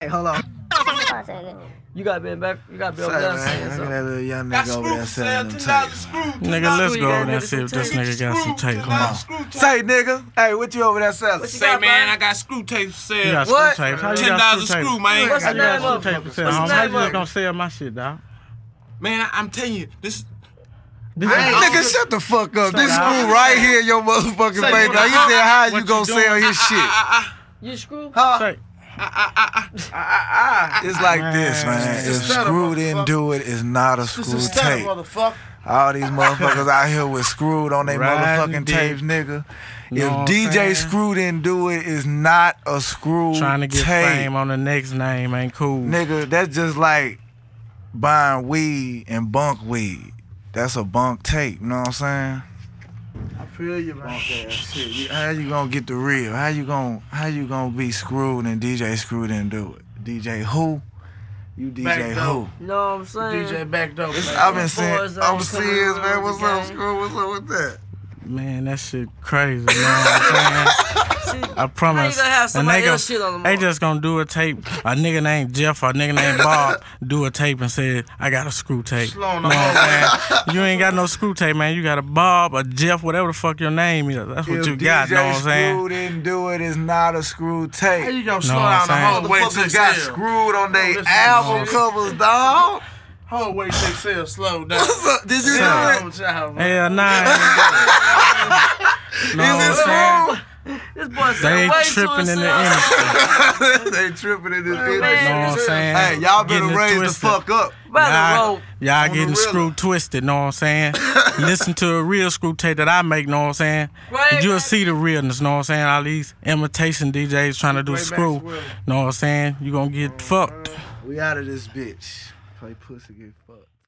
Hey, hold on. You gotta be back. You gotta be over Say, there man, saying look at that little young nigga over there selling them tapes. Nigga, let's go over there and see if this nigga got some tape. Come on. Say, nigga. Hey, what you over there selling? What you Say, man. I got screw tape for You sale. got What? screw tapes. How you Ten got dollars a screw screw, tapes? man. What's How the you got name screw of it? tapes? What's How you name of just it? gonna sell my shit, dog? Man, I- I'm telling you, this. This I ain't- Nigga, shut the fuck up. This Say, screw right here in your motherfucking Say, face. what Now you hell? said how you gonna you sell doing? his ah, ah, shit? Ah, ah, You screw? Huh? Say, Ah, ah, ah, it's like this, man. It's If a setup, Screw didn't do it, it's not a This screw a tape. motherfucker. All these motherfuckers out here with screwed on their Riding motherfucking dick. tapes, nigga. Know If DJ saying? Screw didn't do it, it's not a screw trying to get tape. fame on the next name ain't cool. Nigga, that's just like buying weed and bunk weed. That's a bunk tape, you know what I'm saying? I feel you, man. Bunk ass shit. How you gonna get the real? How you gonna how you gonna be screwed and DJ screwed didn't do it? DJ who? You DJ Back who? door. You know what I'm saying? DJ back door. I've been seeing Boys uh, I'm ain't serious, coming man. What's up, game. Screw? What's up with that? Man, that shit crazy. You know I'm? See, I promise. How you gonna have and somebody they, gon- else shit on them they just gonna do a tape. A nigga named Jeff or a nigga named Bob do a tape and say, I got a screw tape. Slow on You know what I'm saying? You ain't got no screw tape, man. You got a Bob, a Jeff, whatever the fuck your name is. That's what if you got, DJ you know what I'm saying? Screw didn't do it, it's not a screw tape. How you gonna slow down I'm the saying- whole way Motherfuckers got sale? screwed on their album covers, dog. Whole way take sale slow down. What's up? Did you do Son. it? Wrong man. Hell nah. Is know what it I'm saying? This boy said They way tripping in the industry. they tripping in this Man. You know industry. what I'm saying? Hey, y'all better Getting it raise the fuck up. By Y'all, road. y'all On the getting real. screwed twisted, You know what I'm saying? Listen to a real screw tape that I make, You know what I'm saying? Right, You'll right. see the realness, You know what I'm saying? All these imitation DJs trying to do Way back screw, to Willie. know what I'm saying? You gonna get fucked. We out of this bitch. Play pussy, get fucked.